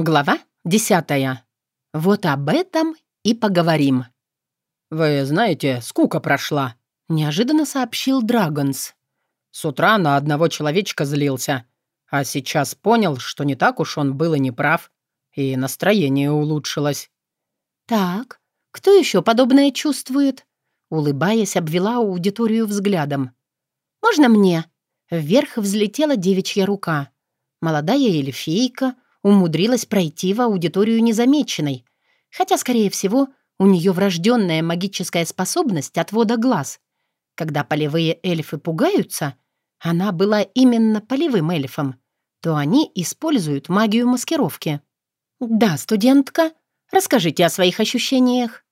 Глава десятая. Вот об этом и поговорим. «Вы знаете, скука прошла», — неожиданно сообщил Драгонс. «С утра на одного человечка злился, а сейчас понял, что не так уж он был и неправ, и настроение улучшилось». «Так, кто еще подобное чувствует?» Улыбаясь, обвела аудиторию взглядом. «Можно мне?» Вверх взлетела девичья рука. Молодая эльфийка — умудрилась пройти в аудиторию незамеченной, хотя, скорее всего, у нее врожденная магическая способность отвода глаз. Когда полевые эльфы пугаются, она была именно полевым эльфом, то они используют магию маскировки. «Да, студентка, расскажите о своих ощущениях».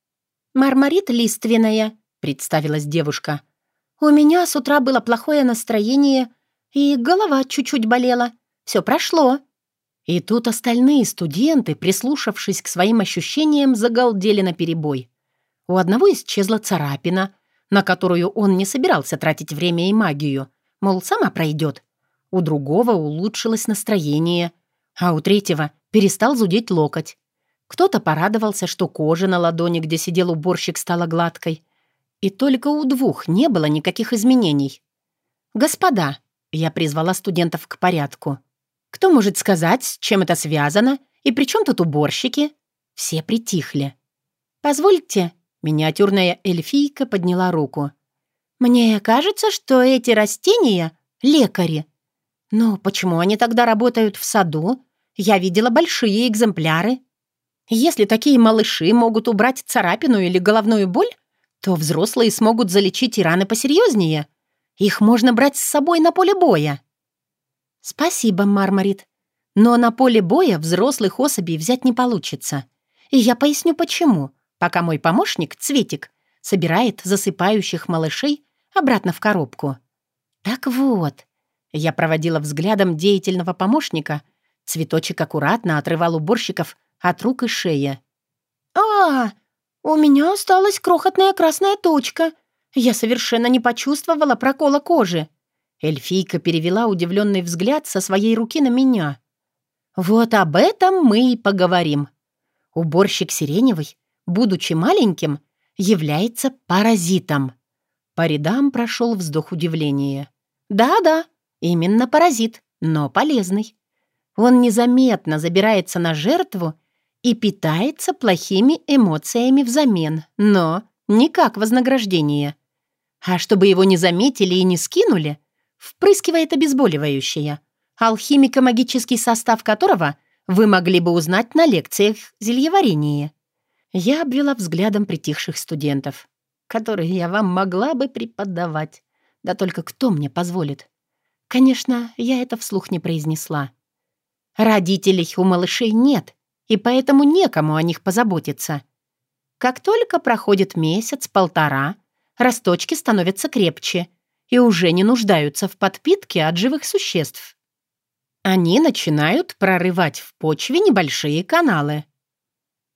«Мармарит лиственная», — представилась девушка. «У меня с утра было плохое настроение, и голова чуть-чуть болела. Все прошло». И тут остальные студенты, прислушавшись к своим ощущениям, загалдели на перебой. У одного исчезла царапина, на которую он не собирался тратить время и магию, мол, сама пройдет. У другого улучшилось настроение, а у третьего перестал зудеть локоть. Кто-то порадовался, что кожа на ладони, где сидел уборщик, стала гладкой. И только у двух не было никаких изменений. «Господа», — я призвала студентов к порядку, — кто может сказать, с чем это связано? И при чем тут уборщики?» Все притихли. «Позвольте», — миниатюрная эльфийка подняла руку. «Мне кажется, что эти растения — лекари. Но почему они тогда работают в саду? Я видела большие экземпляры. Если такие малыши могут убрать царапину или головную боль, то взрослые смогут залечить и раны посерьезнее. Их можно брать с собой на поле боя». «Спасибо, Мармарит. Но на поле боя взрослых особей взять не получится. И я поясню, почему, пока мой помощник, Цветик, собирает засыпающих малышей обратно в коробку. Так вот, я проводила взглядом деятельного помощника. Цветочек аккуратно отрывал уборщиков от рук и шеи. «А, у меня осталась крохотная красная точка. Я совершенно не почувствовала прокола кожи. Эльфийка перевела удивленный взгляд со своей руки на меня. «Вот об этом мы и поговорим. Уборщик Сиреневый, будучи маленьким, является паразитом». По рядам прошел вздох удивления. «Да-да, именно паразит, но полезный. Он незаметно забирается на жертву и питается плохими эмоциями взамен, но не как вознаграждение. А чтобы его не заметили и не скинули, впрыскивает обезболивающее, алхимико-магический состав которого вы могли бы узнать на лекциях зельеварения. Я обвела взглядом притихших студентов, которые я вам могла бы преподавать. Да только кто мне позволит? Конечно, я это вслух не произнесла. Родителей у малышей нет, и поэтому некому о них позаботиться. Как только проходит месяц-полтора, росточки становятся крепче — и уже не нуждаются в подпитке от живых существ. Они начинают прорывать в почве небольшие каналы.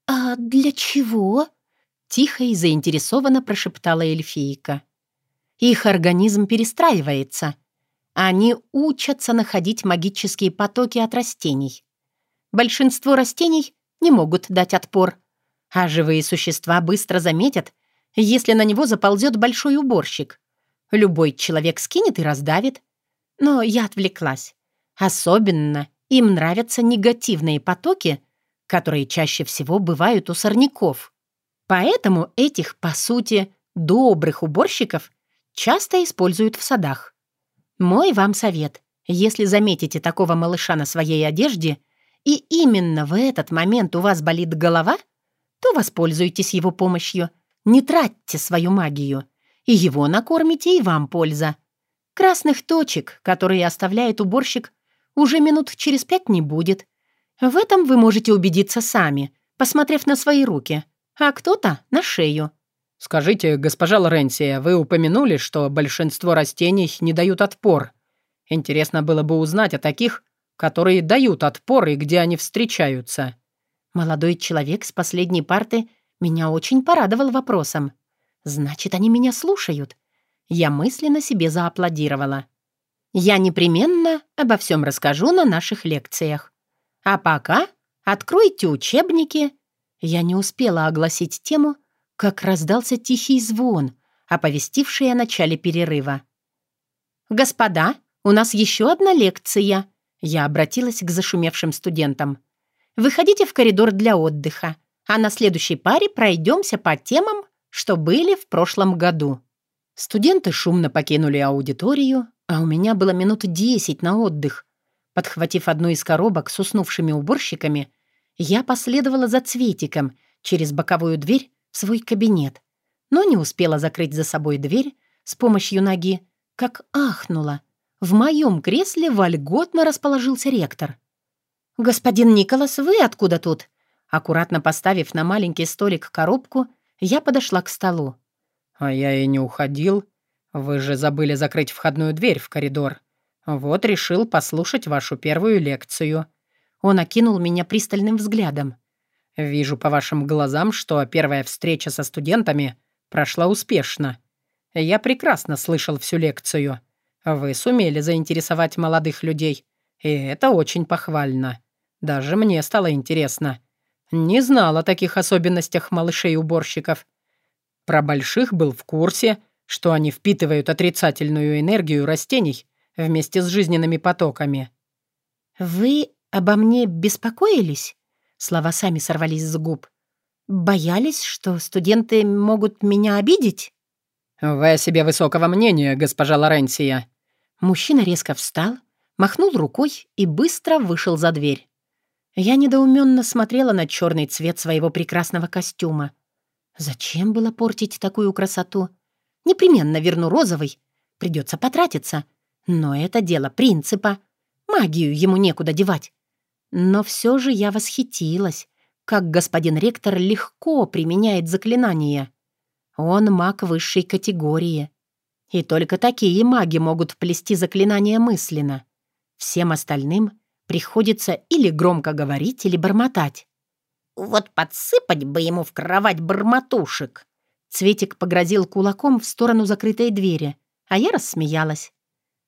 «А для чего?» — тихо и заинтересованно прошептала эльфийка. «Их организм перестраивается. Они учатся находить магические потоки от растений. Большинство растений не могут дать отпор, а живые существа быстро заметят, если на него заползет большой уборщик. Любой человек скинет и раздавит. Но я отвлеклась. Особенно им нравятся негативные потоки, которые чаще всего бывают у сорняков. Поэтому этих, по сути, добрых уборщиков часто используют в садах. Мой вам совет. Если заметите такого малыша на своей одежде, и именно в этот момент у вас болит голова, то воспользуйтесь его помощью. Не тратьте свою магию. И его накормите, и вам польза. Красных точек, которые оставляет уборщик, уже минут через пять не будет. В этом вы можете убедиться сами, посмотрев на свои руки, а кто-то — на шею. «Скажите, госпожа Лоренсия, вы упомянули, что большинство растений не дают отпор. Интересно было бы узнать о таких, которые дают отпор и где они встречаются». Молодой человек с последней парты меня очень порадовал вопросом. Значит, они меня слушают. Я мысленно себе зааплодировала. Я непременно обо всем расскажу на наших лекциях. А пока Откройте учебники». Я не успела огласить тему, как раздался тихий звон, оповестивший о начале перерыва. «Господа, у нас еще одна лекция», — я обратилась к зашумевшим студентам. «Выходите в коридор для отдыха, а на следующей паре пройдемся по темам, что были в прошлом году». Студенты шумно покинули аудиторию, а у меня было минут десять на отдых. Подхватив одну из коробок с уснувшими уборщиками, я последовала за Цветиком через боковую дверь в свой кабинет, но не успела закрыть за собой дверь с помощью ноги, как ахнула. В моем кресле вольготно расположился ректор. «Господин Николас, вы откуда тут?» Аккуратно поставив на маленький столик коробку, я подошла к столу. «А я и не уходил. Вы же забыли закрыть входную дверь в коридор. Вот решил послушать вашу первую лекцию». Он окинул меня пристальным взглядом. «Вижу по вашим глазам, что первая встреча со студентами прошла успешно. Я прекрасно слышал всю лекцию. Вы сумели заинтересовать молодых людей, и это очень похвально. Даже мне стало интересно. Не знал о таких особенностях малышей-уборщиков. Про больших был в курсе, что они впитывают отрицательную энергию растений вместе с жизненными потоками. «Вы обо мне беспокоились?» Слова сами сорвались с губ. «Боялись, что студенты могут меня обидеть?» «Вы о себе высокого мнения, госпожа Лоренция». Мужчина резко встал, махнул рукой и быстро вышел за дверь. Я недоуменно смотрела на черный цвет своего прекрасного костюма. Зачем было портить такую красоту? Непременно верну розовый. Придется потратиться. Но это дело принципа. Магию ему некуда девать. Но все же я восхитилась, как господин ректор легко применяет заклинания. Он маг высшей категории. И только такие маги могут плести заклинания мысленно. Всем остальным приходится или громко говорить, или бормотать. «Вот подсыпать бы ему в кровать бормотушек!» Цветик погрозил кулаком в сторону закрытой двери, а я рассмеялась.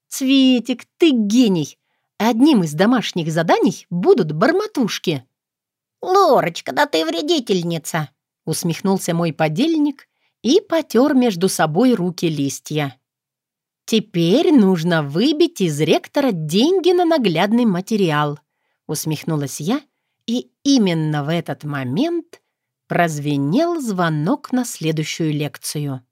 «Цветик, ты гений! Одним из домашних заданий будут бормотушки!» «Лорочка, да ты вредительница!» усмехнулся мой подельник и потер между собой руки листья. «Теперь нужно выбить из ректора деньги на наглядный материал», усмехнулась я и именно в этот момент прозвенел звонок на следующую лекцию.